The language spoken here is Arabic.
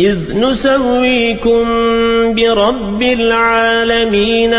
إذ نسويكم برب العالمين